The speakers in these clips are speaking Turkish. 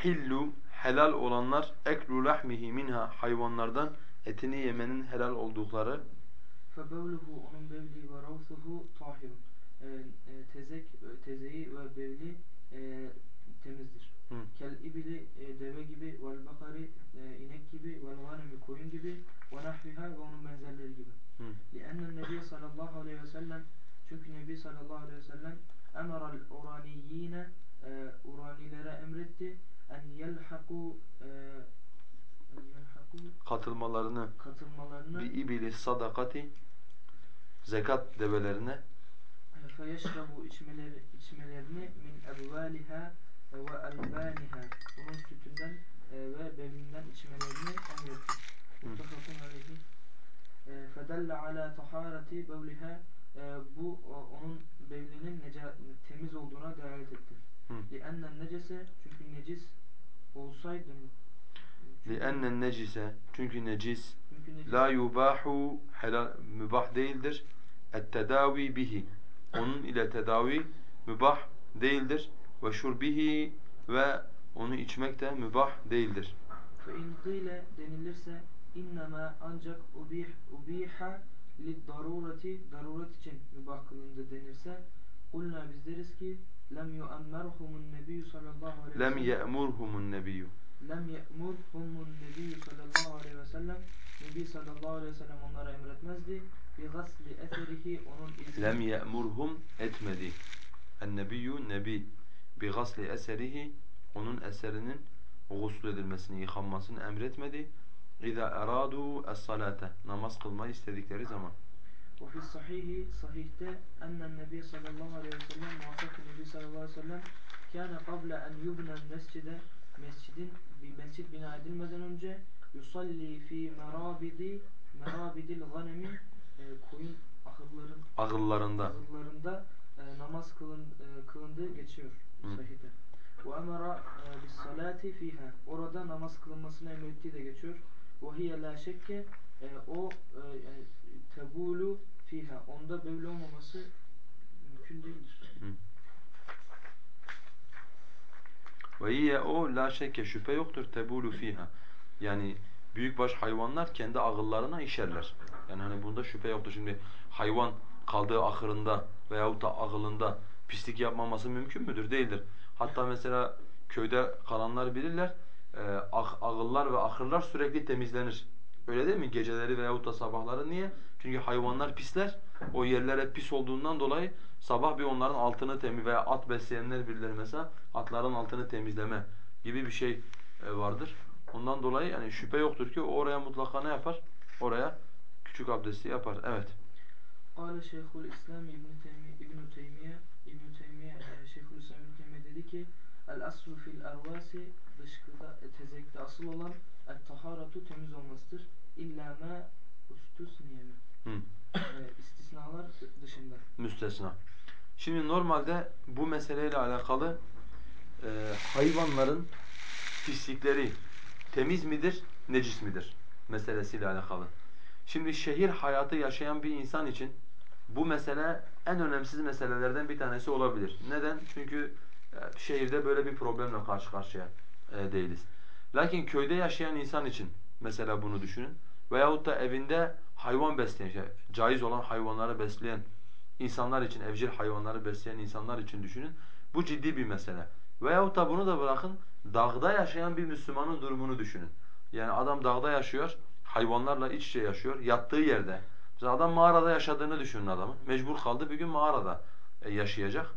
يَحِلُّ helal olanlar eklu lahmihi minha hayvanlardan etini yemenin helal oldukları فَبَوْلُهُ onun bevli ve ravsuhu tahirun e, e, tezek, tezeyi ve bevli e, temizdir. Hı. Kel ibili e, deve gibi, vel bakari e, inek gibi, vel ganemi koyun gibi, ve nahviha ve onun benzerleri gibi. Li'ennen Nebi sallallahu aleyhi ve sellem çünkü Nebi sallallahu aleyhi ve sellem emeral uraniyyine e, uranilere emretti en yelhaku e, katılmalarını katılmalarını bi ibili sadakati zekat develerine feyeşrabu içmeleri içmelerini min ebvaliha ve albaniha bunun sütünden e, ve bevinden içmelerini emretti. Muttefakun aleyhi. E, fedelle ala tahareti bevliha e, bu onun bevlinin temiz olduğuna delalet etti. Li'ennen necese çünkü necis olsaydı mı? لِأَنَّ necise çünkü necis la yubahu helal mübah değildir. Et-tedavi bihi onun ile tedavi mübah değildir ve şurbihi ve onu içmek de mübah değildir. Fe in qile denilirse innema ancak ubih ubiha li darurati daruret için mübah kılındı denirse kulna biz deriz ki لم يأمرهم النبي صلى الله عليه وسلم. لم يأمرهم النبي صلى الله عليه وسلم. النبي صلى الله عليه وسلم onlara emretmezdi بغسل أثره onun izni لم يأمرهم etmedi النبي نبي بغسل أثره onun eserinin غسل edilmesini yıkanmasını emretmedi إذا أرادوا الصلاة نمسك kılmayı istedikleri zaman Ve fi sahihi sahihte ennen nebi sallallahu aleyhi ve sellem muhakkak nebi sallallahu aleyhi ve sellem kâne kable en yubnel mescide mescidin bir mescid bina edilmeden önce yusalli fi merabidi merabidil ganemi e, koyun ahırların ahırlarında ahırlarında e, namaz kılın, e, kılındığı geçiyor sahihte. Ve emara e, bis salati fiha orada namaz kılınmasını emrettiği de geçiyor. Ve hiye la şekke e, o e, yani, tebulu fiha onda böyle olmaması mümkün değildir. Ve hiye o la şekke şüphe yoktur tebulu fiha. Yani büyükbaş hayvanlar kendi ağıllarına işerler. Yani hani bunda şüphe yoktur. Şimdi hayvan kaldığı ahırında veyahut da ağılında pislik yapmaması mümkün müdür? Değildir. Hatta mesela köyde kalanlar bilirler, e, ağıllar ve ahırlar sürekli temizlenir. Öyle değil mi? Geceleri veyahut da sabahları. Niye? Çünkü hayvanlar pisler. O yerler hep pis olduğundan dolayı sabah bir onların altını temiz veya at besleyenler birileri mesela atların altını temizleme gibi bir şey e, vardır. Ondan dolayı yani şüphe yoktur ki oraya mutlaka ne yapar? Oraya küçük abdesti yapar. Evet. Kâle Şeyhül İslam İbn Teymiye İbn Teymiye İbn Teymiye Şeyhül İslam İbn Teymiye dedi ki El aslu fil ervasi dışkıda e, tezekte asıl olan et taharatu temiz olmasıdır. İlla ma ustusniye mi? E, istisnalar dışında. Müstesna. Şimdi normalde bu meseleyle alakalı e, hayvanların pislikleri temiz midir, necis midir meselesiyle alakalı. Şimdi şehir hayatı yaşayan bir insan için bu mesele en önemsiz meselelerden bir tanesi olabilir. Neden? Çünkü e, şehirde böyle bir problemle karşı karşıya e, değiliz. Lakin köyde yaşayan insan için mesela bunu düşünün. Veyahut da evinde hayvan besleyen, şey, caiz olan hayvanları besleyen insanlar için, evcil hayvanları besleyen insanlar için düşünün. Bu ciddi bir mesele. Veyahut da bunu da bırakın, dağda yaşayan bir Müslümanın durumunu düşünün. Yani adam dağda yaşıyor, hayvanlarla iç içe yaşıyor, yattığı yerde. Mesela adam mağarada yaşadığını düşünün adamın. Mecbur kaldı bir gün mağarada e, yaşayacak.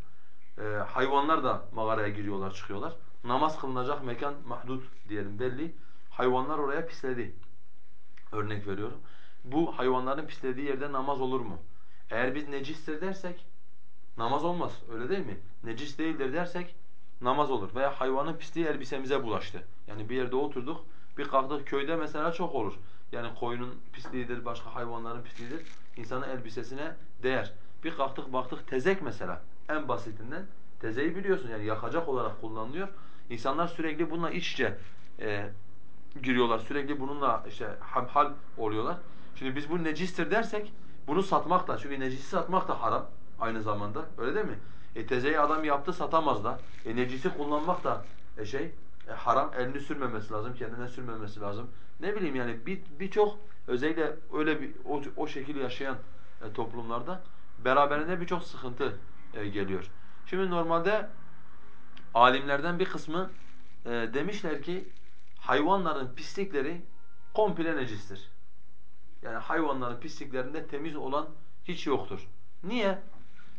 E, hayvanlar da mağaraya giriyorlar, çıkıyorlar. Namaz kılınacak mekan mahdut diyelim belli. Hayvanlar oraya pisledi. Örnek veriyorum. Bu hayvanların pislediği yerde namaz olur mu? Eğer biz necistir dersek namaz olmaz. Öyle değil mi? Necis değildir dersek namaz olur. Veya hayvanın pisliği elbisemize bulaştı. Yani bir yerde oturduk, bir kalktık köyde mesela çok olur. Yani koyunun pisliğidir, başka hayvanların pisliğidir. İnsanın elbisesine değer. Bir kalktık baktık tezek mesela en basitinden Tezeyi biliyorsun yani yakacak olarak kullanılıyor. İnsanlar sürekli bununla iç içe e, giriyorlar. Sürekli bununla işte hamhal oluyorlar. Şimdi biz bu necistir dersek bunu satmak da çünkü necisi satmak da haram aynı zamanda. Öyle değil mi? E tezeyi adam yaptı satamaz da. E necisi kullanmak da e şey e, haram. Elini sürmemesi lazım, kendine sürmemesi lazım. Ne bileyim yani bir birçok özellikle öyle bir o, o şekilde yaşayan e, toplumlarda beraberinde birçok sıkıntı e, geliyor. Şimdi normalde alimlerden bir kısmı e, demişler ki hayvanların pislikleri komple necistir. Yani hayvanların pisliklerinde temiz olan hiç yoktur. Niye?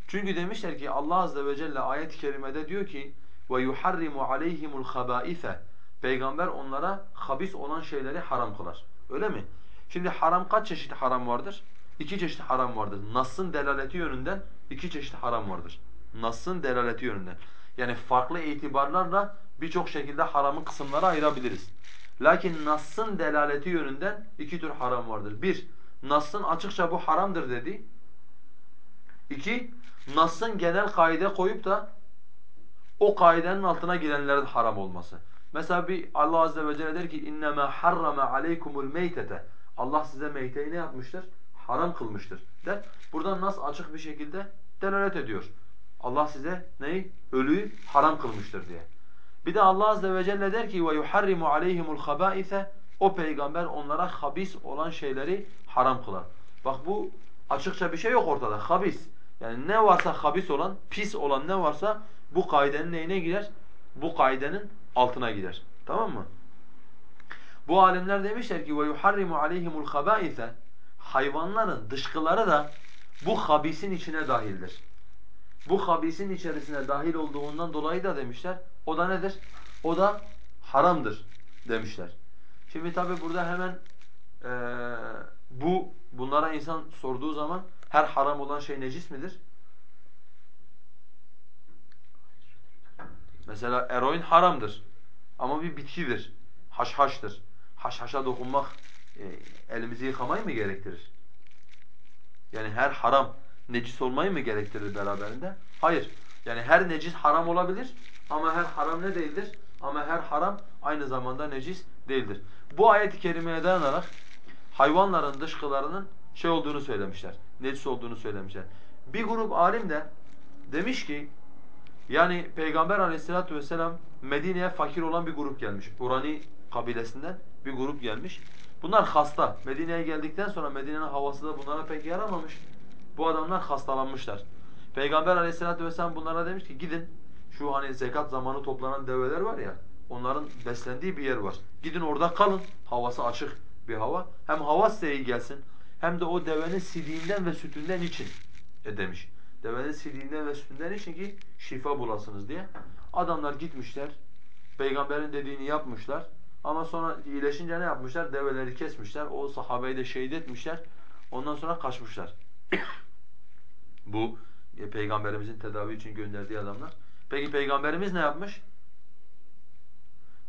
Çünkü demişler ki Allah azze ve celle ayet-i kerimede diyor ki yuharrimu aleyhimul habaife. Peygamber onlara habis olan şeyleri haram kılar. Öyle mi? Şimdi haram kaç çeşit haram vardır? İki çeşit haram vardır. Nass'ın delaleti yönünden iki çeşit haram vardır. Nass'ın delaleti yönünden. Yani farklı itibarlarla birçok şekilde haramın kısımlara ayırabiliriz. Lakin Nass'ın delaleti yönünden iki tür haram vardır. Bir, Nass'ın açıkça bu haramdır dedi. İki, Nass'ın genel kaide koyup da o kaidenin altına girenlerin haram olması. Mesela bir Allah azze ve celle der ki innema harrama aleykumul meytete. Allah size meyteyi ne yapmıştır? Haram kılmıştır der. Buradan Nas açık bir şekilde delalet ediyor. Allah size neyi? Ölüyü haram kılmıştır diye. Bir de Allah azze ve celle der ki ve yuharrimu aleyhimul habaise. O peygamber onlara habis olan şeyleri haram kılar. Bak bu açıkça bir şey yok ortada. Habis. Yani ne varsa habis olan, pis olan ne varsa bu kaidenin neyine girer? Bu kaidenin altına girer. Tamam mı? Bu alimler demişler ki ve yuharrimu aleyhimul habaise. Hayvanların dışkıları da bu habisin içine dahildir. Bu habisin içerisine dahil olduğundan dolayı da demişler. O da nedir? O da haramdır demişler. Şimdi tabi burada hemen e, bu bunlara insan sorduğu zaman her haram olan şey necis midir? Mesela eroin haramdır. Ama bir bitkidir. Haşhaştır. Haşhaşa dokunmak e, elimizi yıkamayı mı gerektirir? Yani her haram necis olmayı mı gerektirir beraberinde? Hayır. Yani her necis haram olabilir ama her haram ne değildir? Ama her haram aynı zamanda necis değildir. Bu ayet-i kerimeye dayanarak hayvanların dışkılarının şey olduğunu söylemişler. Necis olduğunu söylemişler. Bir grup alim de demiş ki yani Peygamber aleyhissalatu vesselam Medine'ye fakir olan bir grup gelmiş. Urani kabilesinden bir grup gelmiş. Bunlar hasta. Medine'ye geldikten sonra Medine'nin havası da bunlara pek yaramamış. Bu adamlar hastalanmışlar. Peygamber aleyhissalatu vesselam bunlara demiş ki gidin şu hani zekat zamanı toplanan develer var ya onların beslendiği bir yer var. Gidin orada kalın. Havası açık bir hava. Hem hava size iyi gelsin hem de o devenin sidiğinden ve sütünden için e demiş. Devenin sidiğinden ve sütünden için ki şifa bulasınız diye. Adamlar gitmişler. Peygamberin dediğini yapmışlar. Ama sonra iyileşince ne yapmışlar? Develeri kesmişler. O sahabeyi de şehit etmişler. Ondan sonra kaçmışlar. Bu e, peygamberimizin tedavi için gönderdiği adamlar. Peki peygamberimiz ne yapmış?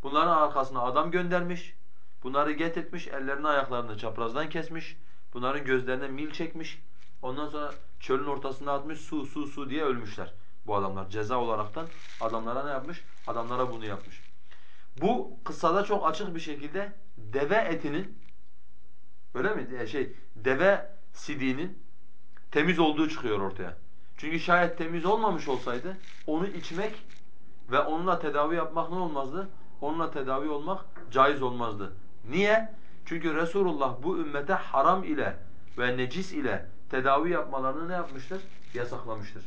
Bunların arkasına adam göndermiş. Bunları get ellerini ayaklarını çaprazdan kesmiş. Bunların gözlerine mil çekmiş. Ondan sonra çölün ortasına atmış, su su su diye ölmüşler bu adamlar. Ceza olaraktan adamlara ne yapmış? Adamlara bunu yapmış. Bu kıssada çok açık bir şekilde deve etinin öyle mi? Şey, deve sidiğinin temiz olduğu çıkıyor ortaya. Çünkü şayet temiz olmamış olsaydı onu içmek ve onunla tedavi yapmak ne olmazdı? Onunla tedavi olmak caiz olmazdı. Niye? Çünkü Resulullah bu ümmete haram ile ve necis ile tedavi yapmalarını ne yapmıştır? Yasaklamıştır.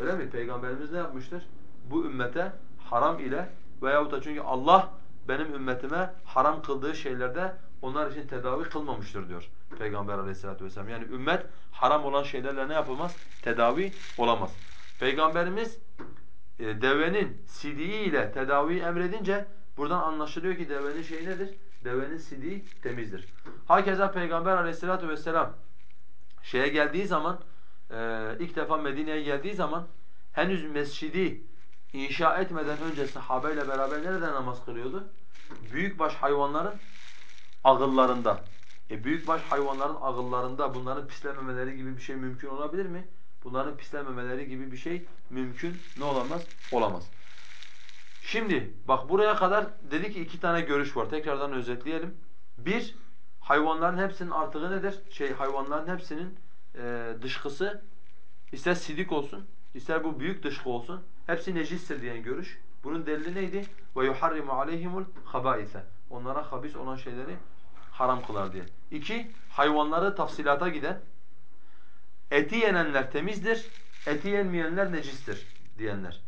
Öyle mi? Peygamberimiz ne yapmıştır? Bu ümmete haram ile veyahut da çünkü Allah benim ümmetime haram kıldığı şeylerde onlar için tedavi kılmamıştır diyor Peygamber aleyhissalatu vesselam. Yani ümmet haram olan şeylerle ne yapamaz? Tedavi olamaz. Peygamberimiz e, devenin sidiği ile tedaviyi emredince buradan anlaşılıyor ki devenin şeyi nedir? Devenin sidiği temizdir. Hakeza Peygamber aleyhissalatu vesselam şeye geldiği zaman e, ilk defa Medine'ye geldiği zaman henüz mescidi inşa etmeden önce sahabeyle beraber nerede namaz kılıyordu? Büyükbaş hayvanların ağıllarında. E büyükbaş hayvanların ağıllarında bunların pislememeleri gibi bir şey mümkün olabilir mi? bunların pislenmemeleri gibi bir şey mümkün ne olamaz? Olamaz. Şimdi bak buraya kadar dedi ki iki tane görüş var. Tekrardan özetleyelim. Bir, hayvanların hepsinin artığı nedir? Şey hayvanların hepsinin e, dışkısı ister sidik olsun, ister bu büyük dışkı olsun. Hepsi necistir diyen görüş. Bunun delili neydi? Ve yuharrimu aleyhimul. Onlara habis olan şeyleri haram kılar diye. İki, hayvanları tafsilata giden, eti yenenler temizdir, eti yenmeyenler necistir diyenler.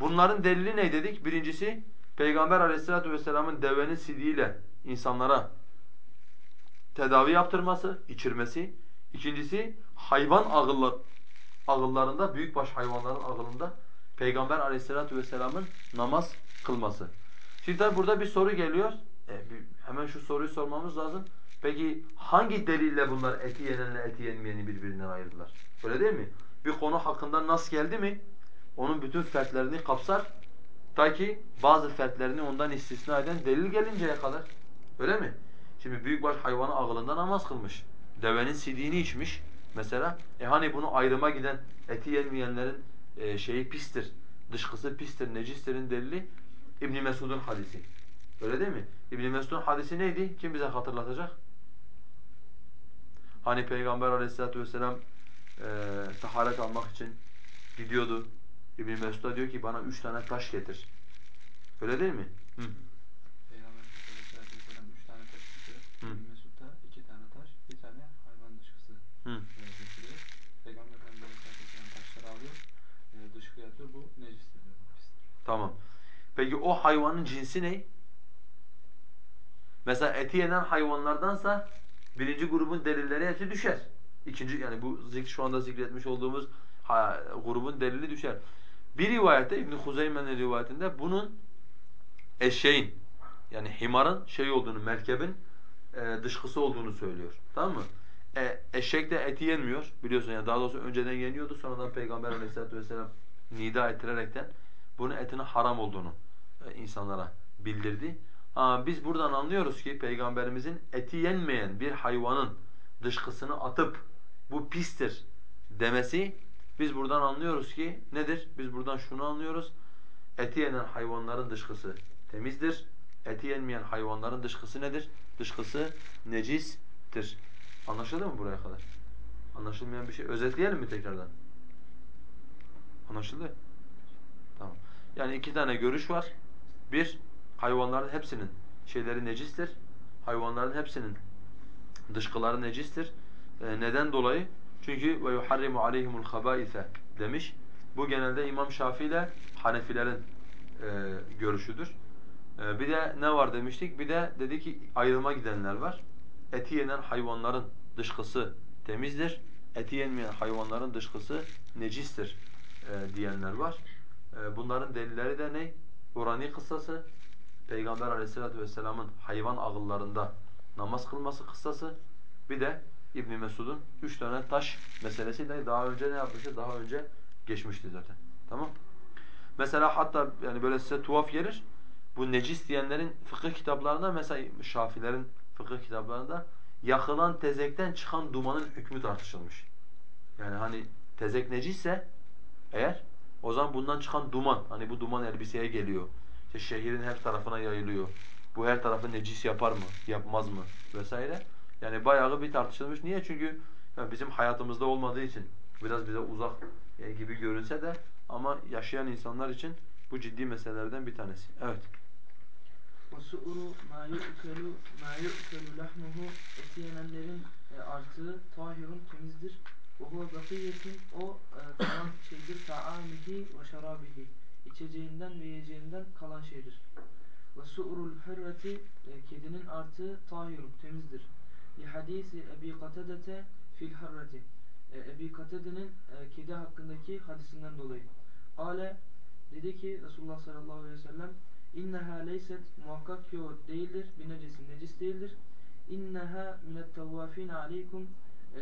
Bunların delili ne dedik? Birincisi, Peygamber aleyhissalatu vesselamın devenin sidiğiyle insanlara tedavi yaptırması, içirmesi. İkincisi, hayvan ağıllar, ağıllarında, büyükbaş hayvanların ağılında Peygamber aleyhissalatu vesselamın namaz kılması. Şimdi burada bir soru geliyor. E, hemen şu soruyu sormamız lazım. Peki hangi delille bunlar eti yenenle eti yenmeyeni birbirinden ayırdılar? Öyle değil mi? Bir konu hakkında nas geldi mi onun bütün fertlerini kapsar. Ta ki bazı fertlerini ondan istisna eden delil gelinceye kadar. Öyle mi? Şimdi büyükbaş hayvanı ağılında namaz kılmış. Devenin sidiğini içmiş mesela. E hani bunu ayrıma giden eti yenmeyenlerin e, şeyi pistir, dışkısı pistir, necistir'in delili İbn Mesud'un hadisi. Öyle değil mi? İbn Mesud'un hadisi neydi? Kim bize hatırlatacak? Hani Peygamber Aleyhisselatü vesselam e, taharet almak için gidiyordu. İbn Mesud diyor ki bana üç tane taş getir. Öyle değil mi? Hı. Peygamber Aleyhisselatü Vesselam üç tane taş getiriyor. İbn Mesud da iki tane taş, bir tane hayvan dışkısı Hı. e, getiriyor. Peygamber Aleyhisselatü Vesselam taşları alıyor, e, dışkıya atıyor. Bu necistir diyor. Tamam. Peki o hayvanın cinsi ne? Mesela eti yenen hayvanlardansa birinci grubun delilleri hepsi düşer. İkinci yani bu zik şu anda zikretmiş olduğumuz ha, grubun delili düşer. Bir rivayette İbn Huzeyme'nin rivayetinde bunun eşeğin yani himarın şey olduğunu, merkebin e, dışkısı olduğunu söylüyor. Tamam mı? E, eşek de eti yenmiyor biliyorsun yani daha doğrusu önceden yeniyordu sonradan Peygamber Aleyhisselatü vesselam nida ettirerekten bunun etinin haram olduğunu e, insanlara bildirdi. Biz buradan anlıyoruz ki Peygamberimizin eti yenmeyen bir hayvanın dışkısını atıp bu pistir demesi biz buradan anlıyoruz ki nedir? Biz buradan şunu anlıyoruz. Eti yenen hayvanların dışkısı temizdir. Eti yenmeyen hayvanların dışkısı nedir? Dışkısı necistir. Anlaşıldı mı buraya kadar? Anlaşılmayan bir şey. Özetleyelim mi tekrardan? Anlaşıldı? Tamam. Yani iki tane görüş var. Bir, hayvanların hepsinin şeyleri necistir. Hayvanların hepsinin dışkıları necistir. Ee, neden dolayı? Çünkü ve yuharrimu aleyhimul habaise demiş. Bu genelde İmam Şafii ile Hanefilerin e, görüşüdür. E, bir de ne var demiştik? Bir de dedi ki ayrıma gidenler var. Eti yenen hayvanların dışkısı temizdir. Eti yenmeyen hayvanların dışkısı necistir e, diyenler var. E, bunların delilleri de ne? Urani kıssası, Peygamber aleyhissalatu vesselamın hayvan ağıllarında namaz kılması kıssası, bir de İbn Mesud'un üç tane taş meselesiyle daha önce ne yapmıştı? Daha önce geçmişti zaten. Tamam? Mesela hatta yani böyle size tuhaf gelir. Bu necis diyenlerin fıkıh kitaplarında mesela Şafilerin fıkıh kitaplarında yakılan tezekten çıkan dumanın hükmü tartışılmış. Yani hani tezek necisse eğer o zaman bundan çıkan duman hani bu duman elbiseye geliyor. İşte şehrin her tarafına yayılıyor. Bu her tarafı necis yapar mı? Yapmaz mı? Vesaire. Yani bayağı bir tartışılmış. Niye? Çünkü yani bizim hayatımızda olmadığı için biraz bize uzak e, gibi görünse de ama yaşayan insanlar için bu ciddi meselelerden bir tanesi. Evet. وَسُؤُرُ مَا يُؤْكَلُ مَا يُؤْكَلُ لَحْمُهُ Eti yenenlerin e, artığı tahirun temizdir. وَهُوَ بَقِيَّةٌ O e, kalan şeydir. تَعَامِهِ وَشَرَابِهِ içeceğinden ve yiyeceğinden kalan şeydir. Ve su'rul hürreti kedinin artığı tahirun temizdir. Li hadisi Ebi Katedete fil hürreti. E, Ebi Katede'nin e, kedi hakkındaki hadisinden dolayı. Kale dedi ki Resulullah sallallahu aleyhi ve sellem İnneha leyset muhakkak ki o değildir. Bir necesin necis değildir. İnneha minet tavvafine aleykum e,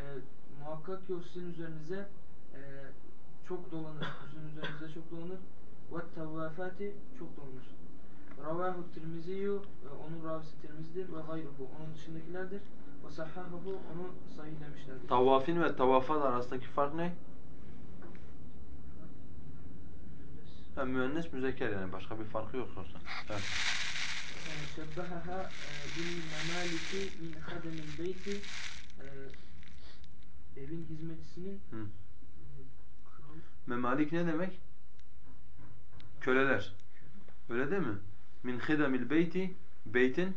muhakkak ki o sizin üzerinize e, çok dolanır. Sizin üzerinize çok dolanır ve tevvafati çok donmuş. Ravahu Tirmiziyu ve onun ravisi Tirmizidir ve gayruhu onun dışındakilerdir. Ve sahhahu onu sahihlemişlerdir. Tavafin ve tavafat arasındaki fark ne? Ha, müennes müzekker yani başka bir farkı yok sonuçta. Evet. Şebbahaha e, bil memaliki min kademil beyti e, evin hizmetçisinin e, Memalik ne demek? Köleler. Öyle değil mi? Min khidamil beyti beytin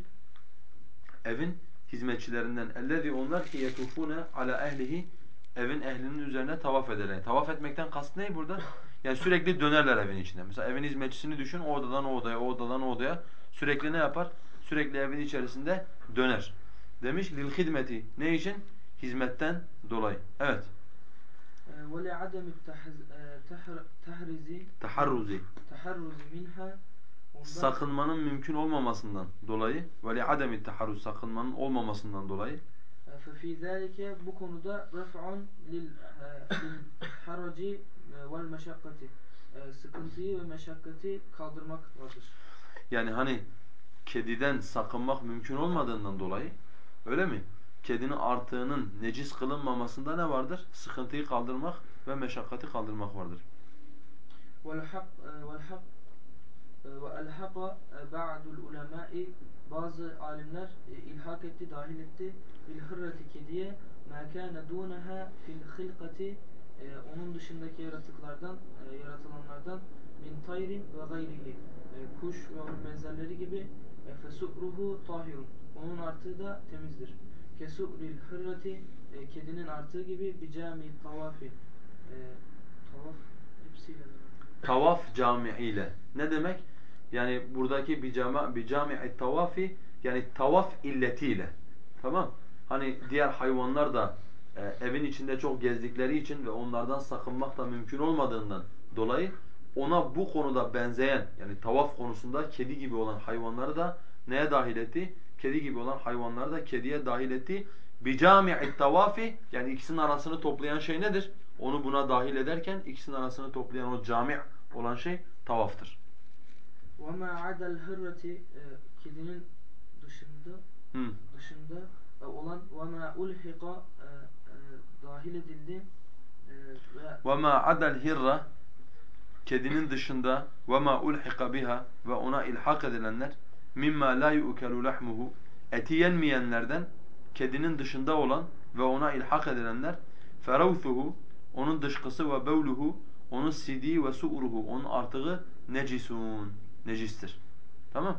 evin hizmetçilerinden. Ellezî onlar ki yetufune ala ehlihi evin ehlinin üzerine tavaf ederler. Tavaf etmekten kast ne burada? Yani sürekli dönerler evin içinde. Mesela evin hizmetçisini düşün, o odadan o odaya, o odadan o odaya. Sürekli ne yapar? Sürekli evin içerisinde döner. Demiş lil hidmeti. Ne için? Hizmetten dolayı. Evet ve li'ademi tahrizi Taharruzi. taharruzi minha ondan Sakınmanın mümkün olmamasından dolayı ve li ademi taharruz sakınmanın olmamasından dolayı ففي ذلك bu konuda raf'un lil lil haraci vel meşakkati sıkıntıyı ve meşakkati kaldırmak vardır. yani hani kediden sakınmak mümkün olmadığından dolayı öyle mi? Kedinin artığının necis kılınmamasında ne vardır? Sıkıntıyı kaldırmak ve meşakkati kaldırmak vardır. Hak vel hak ve elhaka ba'dul ulemai bazı alimler e, ilhak etti, dahil etti hırreti kediye kana dunaha fil hilkati e, onun dışındaki yaratıklardan, e, yaratılanlardan min tayrin ve gayrihi kuş ve onun benzerleri gibi fesu'ruhu tahirun onun artığı da temizdir. Kesu'ril hırreti kedinin artığı gibi bicami tavafi tavaf hepsiyle beraber. Tavaf camiiyle. Ne demek? Yani buradaki bicama bicami'i tavafi yani tavaf illetiyle. Tamam? Hani diğer hayvanlar da e, evin içinde çok gezdikleri için ve onlardan sakınmak da mümkün olmadığından dolayı ona bu konuda benzeyen yani tavaf konusunda kedi gibi olan hayvanları da neye dahil etti? Kedi gibi olan hayvanları da kediye dahil etti. Bicami'i tavafi yani ikisinin arasını toplayan şey nedir? Onu buna dahil ederken ikisinin arasını toplayan o cami' olan şey tavaftır. وَمَا عَدَى الْهِرَّةِ Kedinin dışında Hı. dışında e, olan وَمَا ulhiqa e, e, dahil edildi ve وَمَا عَدَى الْهِرَّ Kedinin dışında وَمَا ulhiqa biha ve ona ilhak edilenler mimma la yu'kelu lahmuhu eti yenmeyenlerden kedinin dışında olan ve ona ilhak edilenler feravthuhu onun dışkısı ve bevluhu onun sidiği ve su'ruhu onun artığı necisun necistir. Tamam?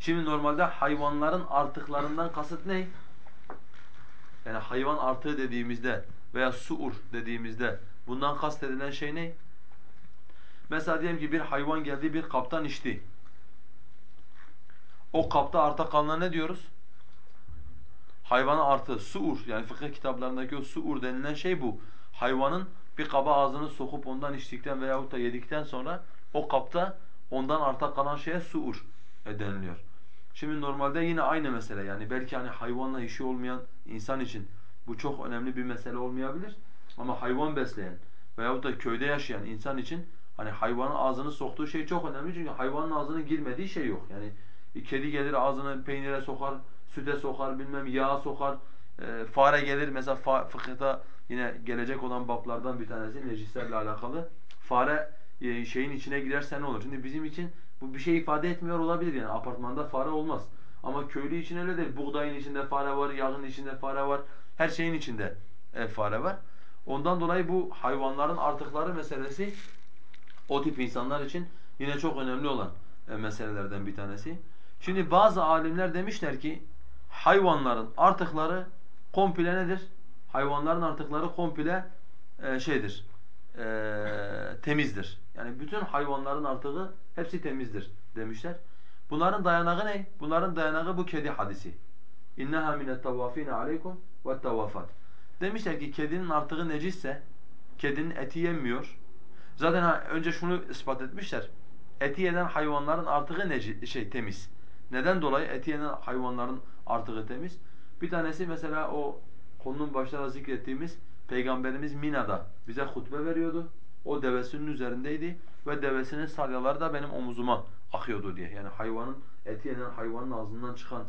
Şimdi normalde hayvanların artıklarından kasıt ne? Yani hayvan artığı dediğimizde veya suur dediğimizde bundan kastedilen şey ne? Mesela diyelim ki bir hayvan geldi bir kaptan içti. O kapta arta kalanına ne diyoruz? Hayvana artı suur yani fıkıh kitaplarındaki o suur denilen şey bu. Hayvanın bir kaba ağzını sokup ondan içtikten veyahut da yedikten sonra o kapta ondan arta kalan şeye suur deniliyor. Şimdi normalde yine aynı mesele yani belki hani hayvanla işi olmayan insan için bu çok önemli bir mesele olmayabilir. Ama hayvan besleyen veyahut da köyde yaşayan insan için hani hayvanın ağzını soktuğu şey çok önemli çünkü hayvanın ağzının girmediği şey yok. Yani kedi gelir ağzını peynire sokar, süte sokar, bilmem yağa sokar. E, fare gelir mesela fa fıkıhta yine gelecek olan bablardan bir tanesi necislerle alakalı. Fare e, şeyin içine girerse ne olur? Şimdi bizim için bu bir şey ifade etmiyor olabilir yani apartmanda fare olmaz. Ama köylü için öyle değil. Buğdayın içinde fare var, yağın içinde fare var. Her şeyin içinde e, fare var. Ondan dolayı bu hayvanların artıkları meselesi o tip insanlar için yine çok önemli olan e, meselelerden bir tanesi. Şimdi bazı alimler demişler ki hayvanların artıkları komple nedir? Hayvanların artıkları komple e, şeydir, e, temizdir. Yani bütün hayvanların artığı hepsi temizdir demişler. Bunların dayanağı ne? Bunların dayanağı bu kedi hadisi. İnneha minet tavafine aleykum ve tavafat. Demişler ki kedinin artığı necisse, kedinin eti yenmiyor. Zaten ha, önce şunu ispat etmişler. Eti yenen hayvanların artığı neci, şey temiz. Neden dolayı eti yenen hayvanların artığı temiz? Bir tanesi mesela o konunun başında zikrettiğimiz Peygamberimiz Mina'da bize hutbe veriyordu. O devesinin üzerindeydi ve devesinin salyaları da benim omuzuma akıyordu diye. Yani hayvanın eti yenen hayvanın ağzından çıkan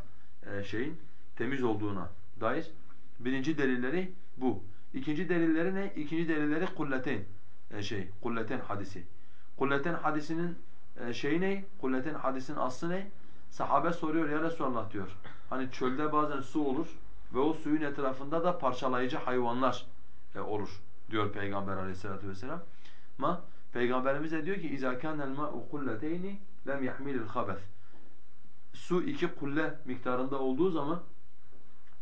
e, şeyin temiz olduğuna dair birinci delilleri bu. İkinci delilleri ne? İkinci delilleri kulleteyn e, şey, kulleteyn hadisi. Kulleten hadisinin e, şeyi ne? Kulleten hadisinin aslı ne? Sahabe soruyor ya Resulallah diyor. Hani çölde bazen su olur ve o suyun etrafında da parçalayıcı hayvanlar e, olur diyor Peygamber aleyhissalatu vesselam. Ma Peygamberimiz de diyor ki اِذَا كَانَ الْمَاءُ قُلَّتَيْنِ لَمْ يَحْمِلِ الْخَبَثِ Su iki kulle miktarında olduğu zaman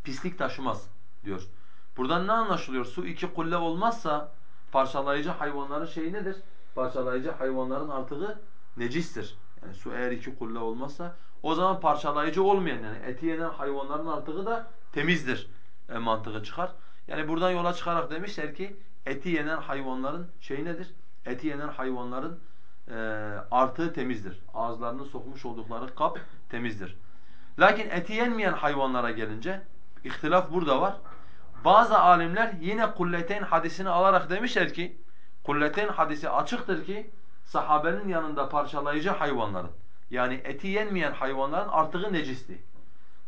pislik taşımaz diyor. Buradan ne anlaşılıyor? Su iki kulle olmazsa parçalayıcı hayvanların şeyi nedir? Parçalayıcı hayvanların artığı necistir. Yani su eğer iki kulle olmazsa o zaman parçalayıcı olmayan yani eti yenen hayvanların artığı da temizdir e, mantığı çıkar. Yani buradan yola çıkarak demişler ki eti yenen hayvanların şey nedir? Eti yenen hayvanların e, artığı temizdir. Ağızlarını sokmuş oldukları kap temizdir. Lakin eti yenmeyen hayvanlara gelince ihtilaf burada var. Bazı alimler yine kulleteyn hadisini alarak demişler ki kulleteyn hadisi açıktır ki sahabenin yanında parçalayıcı hayvanların yani eti yenmeyen hayvanların artığı necisti.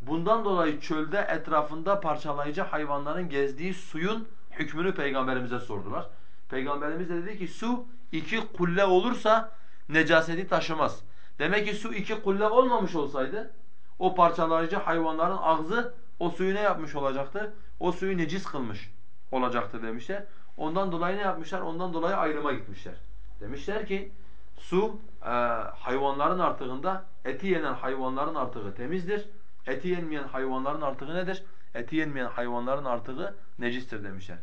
Bundan dolayı çölde etrafında parçalayıcı hayvanların gezdiği suyun hükmünü peygamberimize sordular. Peygamberimiz de dedi ki su iki kulle olursa necaseti taşımaz. Demek ki su iki kulle olmamış olsaydı o parçalayıcı hayvanların ağzı o suyu ne yapmış olacaktı? O suyu necis kılmış olacaktı demişler. Ondan dolayı ne yapmışlar? Ondan dolayı ayrıma gitmişler. Demişler ki su e, hayvanların artığında eti yenen hayvanların artığı temizdir. Eti yenmeyen hayvanların artığı nedir? Eti yenmeyen hayvanların artığı necistir demişler.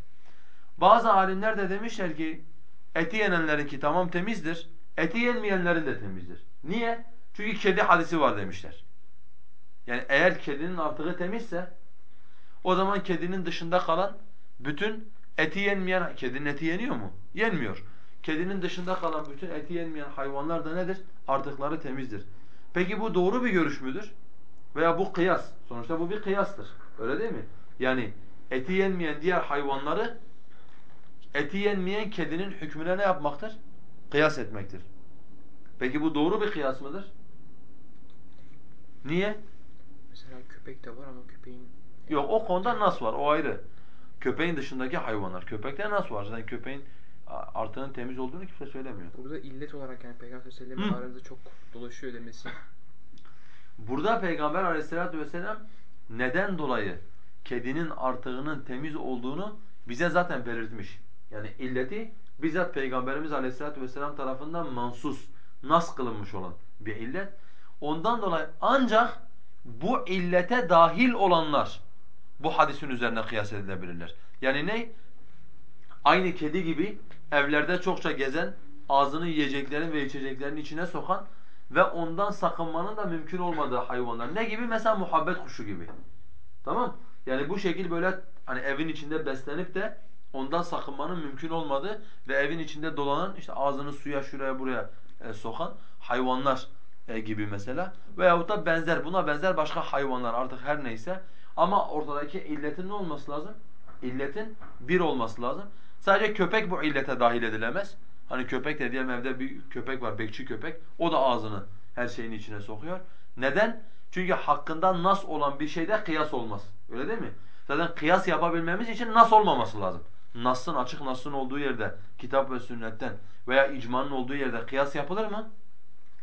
Bazı alimler de demişler ki eti yenenlerinki tamam temizdir. Eti yenmeyenlerin de temizdir. Niye? Çünkü kedi hadisi var demişler. Yani eğer kedinin artığı temizse o zaman kedinin dışında kalan bütün eti yenmeyen, kedinin eti yeniyor mu? Yenmiyor. Kedinin dışında kalan bütün eti yenmeyen hayvanlar da nedir? Artıkları temizdir. Peki bu doğru bir görüş müdür? Veya bu kıyas. Sonuçta bu bir kıyastır. Öyle değil mi? Yani eti yenmeyen diğer hayvanları eti yenmeyen kedinin hükmüne ne yapmaktır? Kıyas etmektir. Peki bu doğru bir kıyas mıdır? Niye? Mesela köpek de var ama köpeğin... Yok o konuda nas var o ayrı. Köpeğin dışındaki hayvanlar. Köpekte nas var. Zaten köpeğin artının temiz olduğunu kimse söylemiyor. Burada illet olarak yani Peygamber sallallahu aleyhi ve sellem arada çok dolaşıyor demesi. Burada Peygamber aleyhissalatü vesselam neden dolayı kedinin artığının temiz olduğunu bize zaten belirtmiş. Yani illeti bizzat Peygamberimiz aleyhissalatü vesselam tarafından mansus, nas kılınmış olan bir illet. Ondan dolayı ancak bu illete dahil olanlar bu hadisin üzerine kıyas edilebilirler. Yani ne? Aynı kedi gibi evlerde çokça gezen, ağzını yiyeceklerin ve içeceklerin içine sokan ve ondan sakınmanın da mümkün olmadığı hayvanlar. Ne gibi? Mesela muhabbet kuşu gibi. Tamam? Yani bu şekil böyle hani evin içinde beslenip de ondan sakınmanın mümkün olmadığı ve evin içinde dolanan işte ağzını suya şuraya buraya e, sokan hayvanlar e, gibi mesela. Veyahut da benzer buna benzer başka hayvanlar artık her neyse. Ama ortadaki illetin ne olması lazım? İlletin bir olması lazım. Sadece köpek bu illete dahil edilemez. Hani köpek de diyelim evde bir köpek var, bekçi köpek. O da ağzını her şeyin içine sokuyor. Neden? Çünkü hakkında nas olan bir şeyde kıyas olmaz. Öyle değil mi? Zaten kıyas yapabilmemiz için nas olmaması lazım. Nas'ın açık Nas'ın olduğu yerde kitap ve sünnetten veya icmanın olduğu yerde kıyas yapılır mı?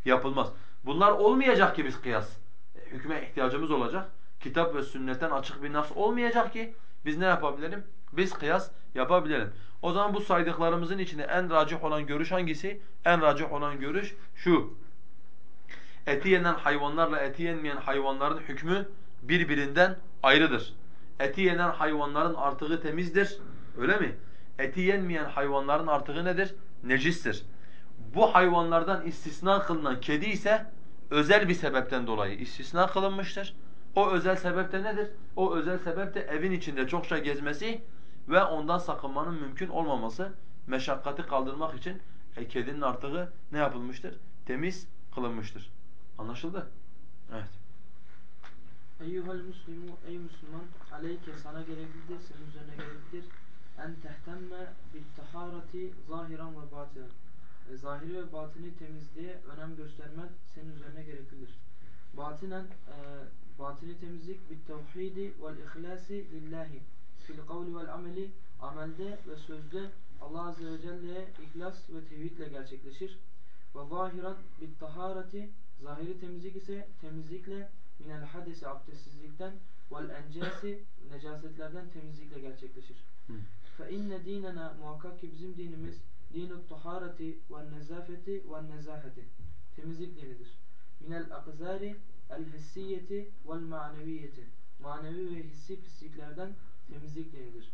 Yapılmaz. Bunlar olmayacak ki biz kıyas. E, hükme ihtiyacımız olacak. Kitap ve sünnetten açık bir nas olmayacak ki biz ne yapabilirim? Biz kıyas yapabilelim. O zaman bu saydıklarımızın içinde en racih olan görüş hangisi? En racih olan görüş şu. Eti yenen hayvanlarla eti yenmeyen hayvanların hükmü birbirinden ayrıdır. Eti yenen hayvanların artığı temizdir. Öyle mi? Eti yenmeyen hayvanların artığı nedir? Necistir. Bu hayvanlardan istisna kılınan kedi ise özel bir sebepten dolayı istisna kılınmıştır. O özel sebep de nedir? O özel sebep de evin içinde çokça gezmesi ve ondan sakınmanın mümkün olmaması. Meşakkati kaldırmak için e, kedinin artığı ne yapılmıştır? Temiz kılınmıştır. Anlaşıldı? Evet. Eyyuhel muslimu ey Müslüman aleyke sana gereklidir senin üzerine gereklidir en tehtemme bit taharati zahiran ve batinen e, zahiri ve batini temizliğe önem göstermen senin üzerine gereklidir. Batinen e, batini temizlik bit tevhidi vel ihlasi lillahi fil kavli vel ameli amelde ve sözde Allah Azze ve Celle'ye ihlas ve tevhidle gerçekleşir. Ve zahiran bit tahareti zahiri temizlik ise temizlikle minel hadesi abdestsizlikten vel encasi necasetlerden temizlikle gerçekleşir. Fe inne dinena muhakkak ki bizim dinimiz dinu tahareti ve nezafeti ve nezaheti temizlik dinidir. Minel akzari el hissiyeti vel maneviyeti manevi ve hissi pisliklerden temizlik denilir.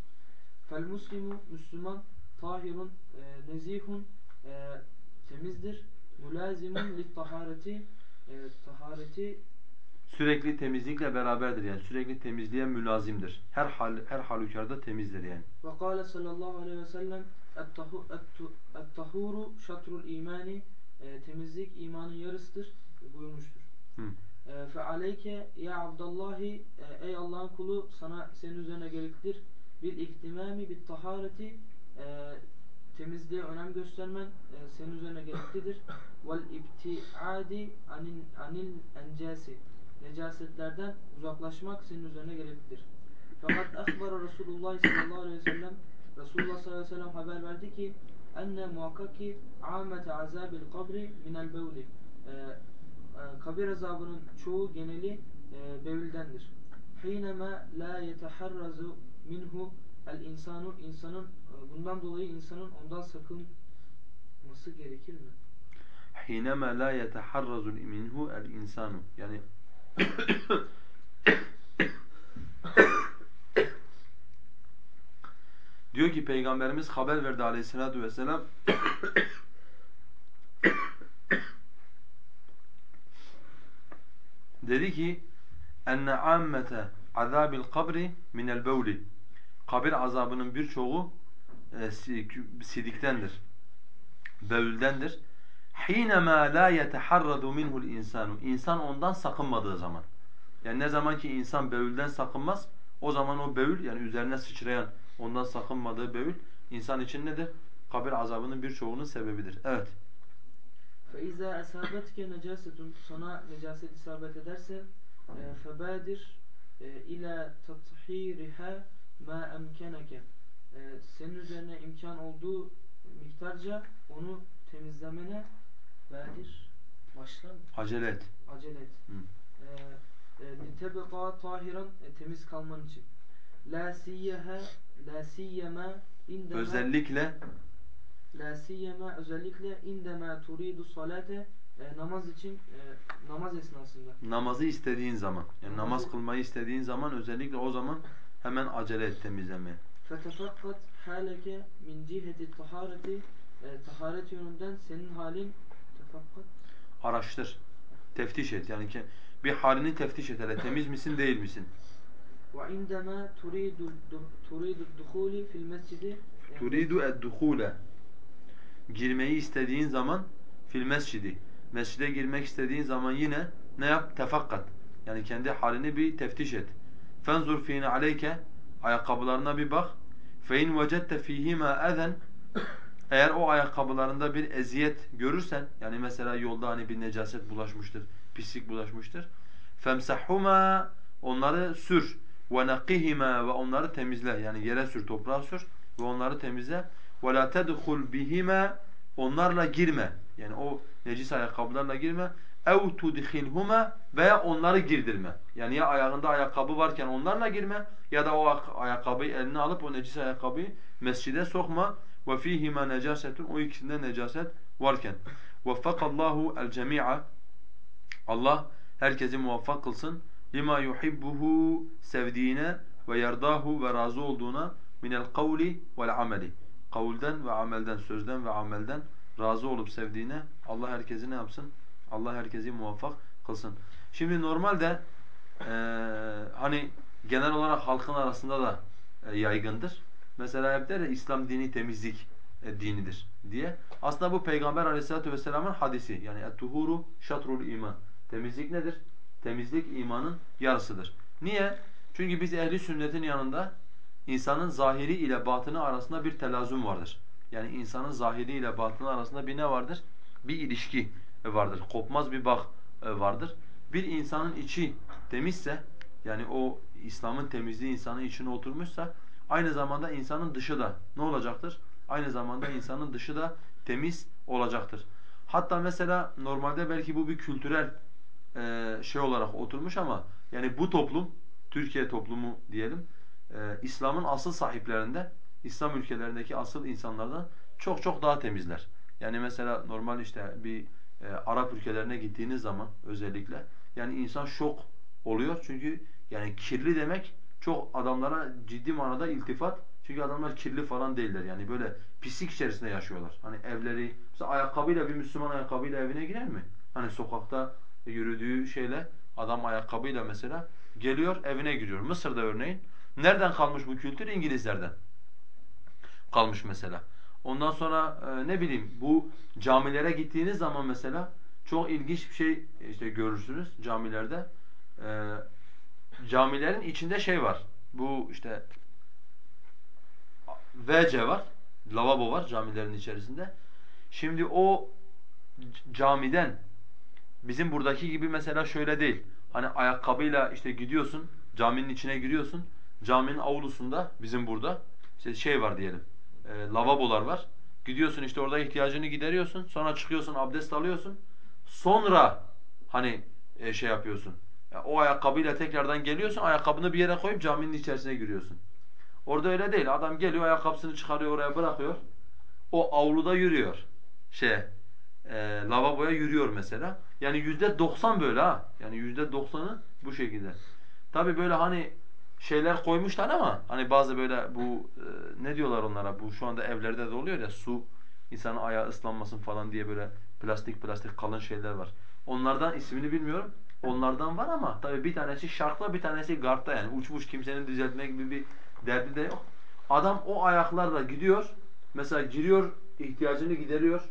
Fel muslimu Müslüman tahirun e, nezihun e, temizdir. Mülazimun lit tahareti e, tahareti Sürekli temizlikle beraberdir yani sürekli temizliğe mülazimdir. Her hal her halükarda temizdir yani. ve kâle sallallahu aleyhi ve sellem et-tahuru şatrul imani e, temizlik imanın yarısıdır buyurmuştur. Hı. E, fe aleyke ya Abdallahi e, ey Allah'ın kulu sana senin üzerine gereklidir. Bil ihtimami bit tahareti e, temizliğe önem göstermen e, senin üzerine gereklidir. Vel ibtiadi anil, anil encasi necasetlerden uzaklaşmak senin üzerine gereklidir. Fakat akbara Resulullah sallallahu aleyhi ve sellem Resulullah sallallahu aleyhi ve sellem haber verdi ki enne muhakkak ki amete azabil kabri minel bevli e, e, kabir azabının çoğu geneli e, bevüldendir. Hinema la yeteharrazu minhu el insanun insanın e, bundan dolayı insanın ondan sakınması gerekir mi? Hinema la yeteharrazu minhu el insanun yani diyor ki peygamberimiz haber verdi aleyhissalatu vesselam dedi ki enne ammete azabil kabri minel bevli kabir azabının birçoğu e, sidiktendir bevüldendir حِينَمَا لَا يَتَحَرَّدُ مِنْهُ الْاِنْسَانُ İnsan ondan sakınmadığı zaman. Yani ne zaman ki insan bevülden sakınmaz, o zaman o bevül yani üzerine sıçrayan, ondan sakınmadığı bevül insan için nedir? Kabir azabının birçoğunun sebebidir. Evet. فَاِذَا اَسَابَتْكَ نَجَاسَةٌ Sana necaset isabet ederse فَبَادِرْ اِلَى تَطْحِيرِهَا مَا اَمْكَنَكَ Senin üzerine imkan olduğu miktarca onu temizlemene Badir başla mı? Acele et. Acele et. Litebqa e, tahiran e, temiz kalman için. La siyyeha la siyyema indema Özellikle La siyema özellikle indeme turidu salate e, namaz için e, namaz esnasında. Namazı istediğin zaman. Yani namaz, kılmayı istediğin zaman özellikle o zaman hemen acele et temizlemeye. Fetefakkat haleke min ciheti tahareti e, taharet yönünden senin halin tefakkat araştır. Teftiş et. Yani ki bir halini teftiş et hele temiz misin değil misin? Ve indeme turidu turidu duhuli fil mescidi turidu ed-duhule girmeyi istediğin zaman fil mescidi. Mescide girmek istediğin zaman yine ne yap? Tefakkat. Yani kendi halini bir teftiş et. Fenzur fiine aleyke ayakkabılarına bir bak. Fe in vecette fihima ezen eğer o ayakkabılarında bir eziyet görürsen yani mesela yolda hani bir necaset bulaşmıştır, pislik bulaşmıştır. Femsahuma onları sür ve nakihima ve onları temizle yani yere sür, toprağa sür ve onları temizle. وَلَا تَدْخُلْ بِهِمَا Onlarla girme. Yani o necis ayakkabılarla girme. اَوْ تُدْخِلْهُمَا Veya onları girdirme. Yani ya ayağında ayakkabı varken onlarla girme ya da o ayakkabıyı eline alıp o necis ayakkabıyı mescide sokma. وَفِيهِمَا نَجَاسَةٌ O ikisinde necaset varken. وَفَّقَ اللّٰهُ الْجَمِيعَ Allah herkesi muvaffak kılsın. lima yuhibbuhu sevdiğine ve yerdahu ve razı olduğuna minel kavli vel ameli. Kavulden ve amelden, sözden ve amelden razı olup sevdiğine Allah herkesi ne yapsın? Allah herkesi muvaffak kılsın. Şimdi normalde e, hani genel olarak halkın arasında da e, yaygındır. Mesela hep der ya İslam dini temizlik e, dinidir diye. Aslında bu Peygamber aleyhissalatu vesselamın hadisi. Yani et-tuhuru şatrul iman. Temizlik nedir? Temizlik imanın yarısıdır. Niye? Çünkü biz ehli sünnetin yanında insanın zahiri ile batını arasında bir telazum vardır. Yani insanın zahiri ile batını arasında bir ne vardır? Bir ilişki vardır. Kopmaz bir bağ e, vardır. Bir insanın içi temizse yani o İslam'ın temizliği insanın içine oturmuşsa Aynı zamanda insanın dışı da ne olacaktır? Aynı zamanda insanın dışı da temiz olacaktır. Hatta mesela normalde belki bu bir kültürel e, şey olarak oturmuş ama yani bu toplum, Türkiye toplumu diyelim, e, İslam'ın asıl sahiplerinde, İslam ülkelerindeki asıl insanlardan çok çok daha temizler. Yani mesela normal işte bir e, Arap ülkelerine gittiğiniz zaman özellikle yani insan şok oluyor çünkü yani kirli demek çok adamlara ciddi manada iltifat. Çünkü adamlar kirli falan değiller yani böyle pislik içerisinde yaşıyorlar. Hani evleri, mesela ayakkabıyla bir Müslüman ayakkabıyla evine girer mi? Hani sokakta yürüdüğü şeyle adam ayakkabıyla mesela geliyor evine giriyor. Mısır'da örneğin. Nereden kalmış bu kültür? İngilizlerden kalmış mesela. Ondan sonra e, ne bileyim bu camilere gittiğiniz zaman mesela çok ilginç bir şey işte görürsünüz camilerde. E, camilerin içinde şey var. Bu işte WC var. Lavabo var camilerin içerisinde. Şimdi o camiden bizim buradaki gibi mesela şöyle değil. Hani ayakkabıyla işte gidiyorsun, caminin içine giriyorsun. Caminin avlusunda bizim burada işte şey var diyelim. E, lavabolar var. Gidiyorsun işte orada ihtiyacını gideriyorsun. Sonra çıkıyorsun, abdest alıyorsun. Sonra hani e, şey yapıyorsun. Yani o ayakkabıyla tekrardan geliyorsun. Ayakkabını bir yere koyup caminin içerisine giriyorsun. Orada öyle değil. Adam geliyor ayakkabısını çıkarıyor oraya bırakıyor. O avluda yürüyor. Şey, e, lavaboya yürüyor mesela. Yani yüzde doksan böyle ha. Yani yüzde doksanı bu şekilde. Tabi böyle hani şeyler koymuşlar ama hani bazı böyle bu e, ne diyorlar onlara bu şu anda evlerde de oluyor ya su insanın ayağı ıslanmasın falan diye böyle plastik plastik kalın şeyler var. Onlardan ismini bilmiyorum. Onlardan var ama tabi bir tanesi şarkla bir tanesi gardta yani uçmuş kimsenin düzeltme gibi bir derdi de yok. Adam o ayaklarla gidiyor mesela giriyor ihtiyacını gideriyor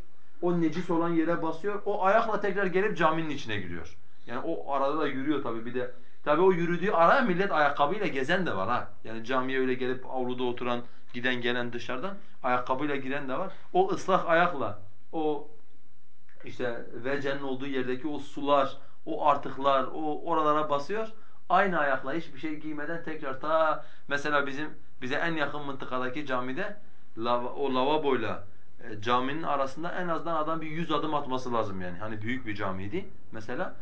o necis olan yere basıyor. O ayakla tekrar gelip caminin içine giriyor. Yani o arada da yürüyor tabii bir de. Tabii o yürüdüğü araya millet ayakkabıyla gezen de var ha. Yani camiye öyle gelip avluda oturan, giden gelen dışarıdan ayakkabıyla giren de var. O ıslak ayakla o işte vecenin olduğu yerdeki o sular, o artıklar, o oralara basıyor. Aynı ayakla hiçbir şey giymeden tekrar ta mesela bizim bize en yakın mıntıkadaki camide o lavaboyla e, caminin arasında en azından adam bir yüz adım atması lazım yani. Hani büyük bir camiydi mesela.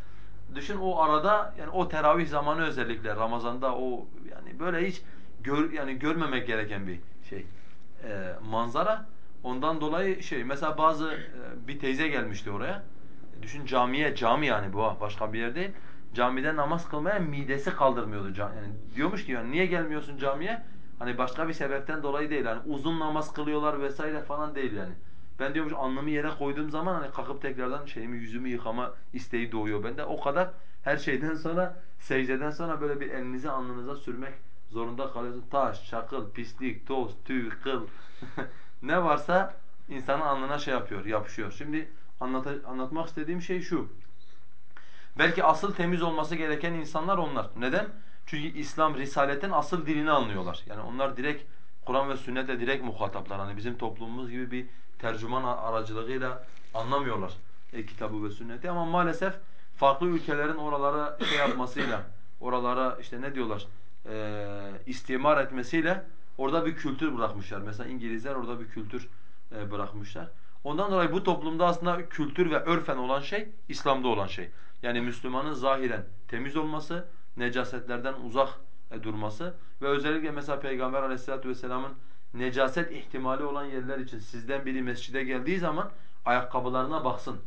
Düşün o arada yani o teravih zamanı özellikle Ramazan'da o yani böyle hiç gör, yani görmemek gereken bir şey e, manzara. Ondan dolayı şey mesela bazı e, bir teyze gelmişti oraya. Düşün camiye cami yani bu başka bir yer değil. Camide namaz kılmaya midesi kaldırmıyordu. Yani diyormuş ki yani niye gelmiyorsun camiye? Hani başka bir sebepten dolayı değil. Hani uzun namaz kılıyorlar vesaire falan değil yani. Ben diyormuş alnımı yere koyduğum zaman hani kalkıp tekrardan şeyimi yüzümü yıkama isteği doğuyor bende. O kadar her şeyden sonra secdeden sonra böyle bir elinizi alnınıza sürmek zorunda kalıyorsun. Taş, çakıl, pislik, toz, tüy, kıl ne varsa insanın alnına şey yapıyor, yapışıyor. Şimdi anlat anlatmak istediğim şey şu. Belki asıl temiz olması gereken insanlar onlar. Neden? Çünkü İslam, Risaletin asıl dilini anlıyorlar. Yani onlar direkt Kur'an ve sünnetle direkt muhataplar. Hani bizim toplumumuz gibi bir tercüman aracılığıyla anlamıyorlar e, kitabı ve sünneti. Ama maalesef farklı ülkelerin oralara şey yapmasıyla, oralara işte ne diyorlar, e, istimar etmesiyle orada bir kültür bırakmışlar. Mesela İngilizler orada bir kültür e, bırakmışlar. Ondan dolayı bu toplumda aslında kültür ve örfen olan şey İslam'da olan şey. Yani Müslümanın zahiren temiz olması, necasetlerden uzak e, durması ve özellikle mesela Peygamber Aleyhisselatü vesselamın necaset ihtimali olan yerler için sizden biri mescide geldiği zaman ayakkabılarına baksın.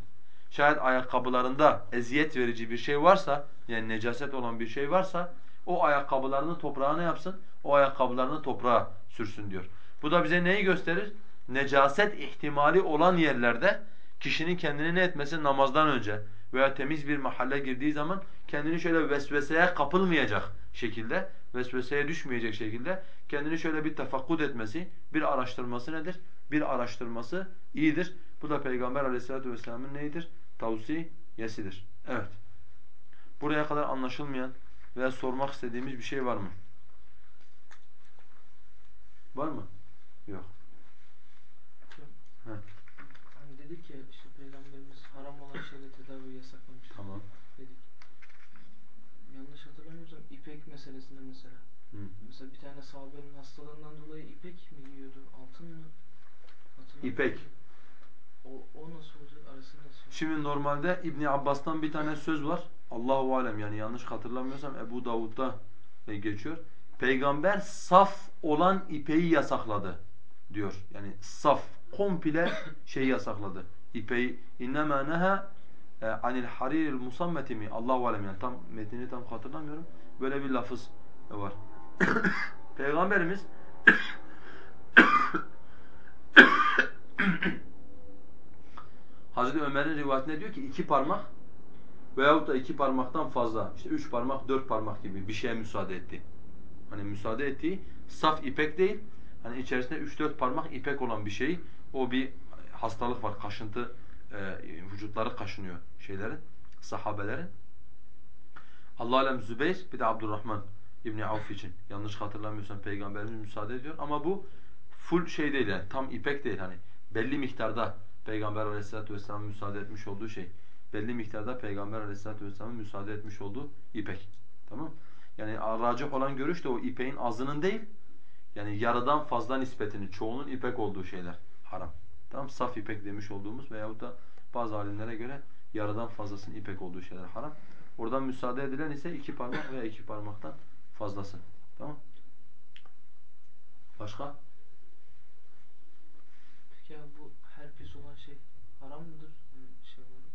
Şayet ayakkabılarında eziyet verici bir şey varsa, yani necaset olan bir şey varsa o ayakkabılarını toprağa ne yapsın? O ayakkabılarını toprağa sürsün diyor. Bu da bize neyi gösterir? Necaset ihtimali olan yerlerde kişinin kendini ne etmesi namazdan önce veya temiz bir mahalle girdiği zaman kendini şöyle vesveseye kapılmayacak şekilde, vesveseye düşmeyecek şekilde kendini şöyle bir tefakkut etmesi, bir araştırması nedir? Bir araştırması iyidir. Bu da Peygamber aleyhissalatu vesselamın neyidir? Tavsiyesidir. Evet. Buraya kadar anlaşılmayan veya sormak istediğimiz bir şey var mı? Var mı? Yok. Heh. Hani dedik ya işte Peygamberimiz haram olan şeyle tedavi yasaklamış. Tamam. Dedik. Yanlış hatırlamıyorsam ipek meselesinde mesela. Hı. Mesela bir tane sahabenin hastalığından dolayı ipek mi giyiyordu? Altın mı? İpek. O, o nasıl olacak? Arasını nasıl? Şimdi normalde İbn Abbas'tan bir tane söz var. Allahu alem yani yanlış hatırlamıyorsam Ebu Davud'da e, geçiyor. Peygamber saf olan ipeyi yasakladı diyor. Yani saf komple şeyi yasakladı. İpeyi innema neha e, anil hariril musammeti mi? Allahu alem yani tam metnini tam hatırlamıyorum. Böyle bir lafız var. Peygamberimiz Hazreti Ömer'in rivayetinde diyor ki iki parmak veyahut da iki parmaktan fazla işte üç parmak dört parmak gibi bir şeye müsaade etti. Hani müsaade ettiği saf ipek değil hani içerisinde üç dört parmak ipek olan bir şey o bir hastalık var kaşıntı e, vücutları kaşınıyor şeylerin sahabelerin. Allah alem Zübeyir bir de Abdurrahman İbni Avf için yanlış hatırlamıyorsam peygamberimiz müsaade ediyor ama bu full şey değil yani tam ipek değil hani belli miktarda Peygamber Aleyhisselatü vesselam müsaade etmiş olduğu şey. Belli miktarda Peygamber Aleyhisselatü vesselamın müsaade etmiş olduğu ipek. Tamam? Yani racih olan görüş de o ipeğin azının değil, yani yarıdan fazla nispetini, çoğunun ipek olduğu şeyler haram. Tamam? Saf ipek demiş olduğumuz veyahut da bazı alimlere göre yarıdan fazlasının ipek olduğu şeyler haram. Oradan müsaade edilen ise iki parmak veya iki parmaktan fazlası. Tamam? Başka? Peki abi bu her pis olan şey haram mıdır? Şey olarak.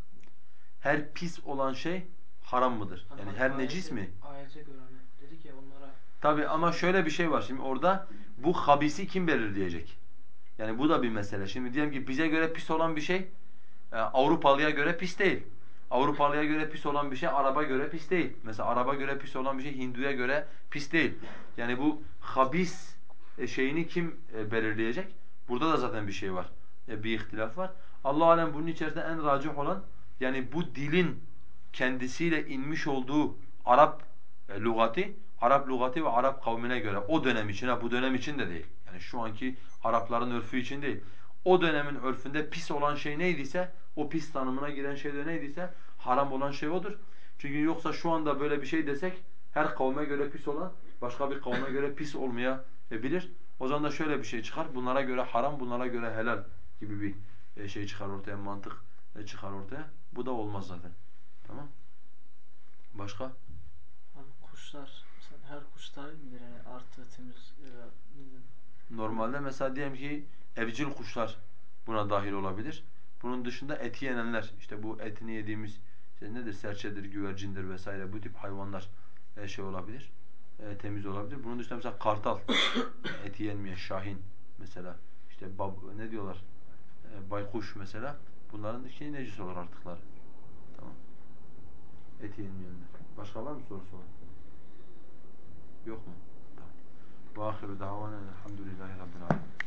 Her pis olan şey haram mıdır? Yani hani her ayete- necis mi? Ayete göre hani dedik ya onlara Tabi ama şöyle bir şey var. Şimdi orada bu habisi kim belirleyecek? Yani bu da bir mesele. Şimdi diyelim ki bize göre pis olan bir şey e, Avrupalıya göre pis değil. Avrupalıya göre pis olan bir şey Araba göre pis değil. Mesela Araba göre pis olan bir şey Hindu'ya göre pis değil. Yani bu habis e, şeyini kim e, belirleyecek? Burada da zaten bir şey var. E, bir ihtilaf var. Allah alem bunun içerisinde en racih olan yani bu dilin kendisiyle inmiş olduğu Arap lugati, Arap lugati ve Arap kavmine göre o dönem için ha bu dönem için de değil. Yani şu anki Arapların örfü için değil. O dönemin örfünde pis olan şey neydiyse, o pis tanımına giren şey de neydiyse haram olan şey odur. Çünkü yoksa şu anda böyle bir şey desek her kavme göre pis olan başka bir kavme göre pis olmayabilir. O zaman da şöyle bir şey çıkar. Bunlara göre haram, bunlara göre helal gibi bir e, şey çıkar ortaya, mantık e, çıkar ortaya. Bu da olmaz zaten. Tamam? Başka? Kuşlar, mesela her kuş dahil midir? Yani artı, temiz bileyim. Normalde mesela diyelim ki evcil kuşlar buna dahil olabilir. Bunun dışında eti yenenler, işte bu etini yediğimiz işte nedir? Serçedir, güvercindir vesaire bu tip hayvanlar e, şey olabilir. E, temiz olabilir. Bunun dışında mesela kartal, eti yenmeyen şahin mesela işte bab, ne diyorlar? E, baykuş mesela. Bunların içine şey necis olur artıkları. Tamam. Et yenmeyenler. Başka var mı sorusu olan? Yok mu? Tamam. Ve ahiru davana elhamdülillahi rabbil alemin.